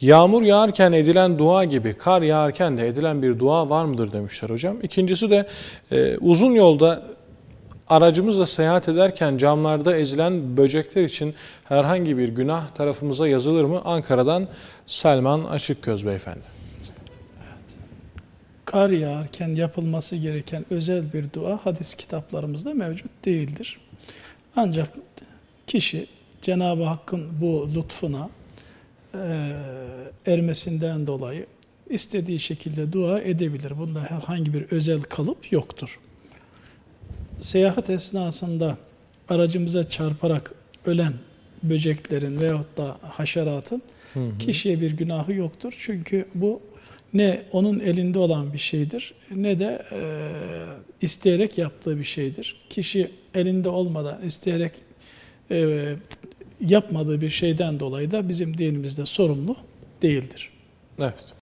Yağmur yağarken edilen dua gibi kar yağarken de edilen bir dua var mıdır demişler hocam. İkincisi de e, uzun yolda aracımızla seyahat ederken camlarda ezilen böcekler için herhangi bir günah tarafımıza yazılır mı? Ankara'dan Selman Açıkköz beyefendi. Kar yağarken yapılması gereken özel bir dua hadis kitaplarımızda mevcut değildir. Ancak kişi Cenab-ı Hakk'ın bu lütfuna e, ermesinden dolayı istediği şekilde dua edebilir. Bunda herhangi bir özel kalıp yoktur. Seyahat esnasında aracımıza çarparak ölen böceklerin veyahut da haşeratın Hı hı. kişiye bir günahı yoktur. Çünkü bu ne onun elinde olan bir şeydir ne de e, isteyerek yaptığı bir şeydir. Kişi elinde olmadan isteyerek e, yapmadığı bir şeyden dolayı da bizim dinimizde sorumlu değildir. Evet.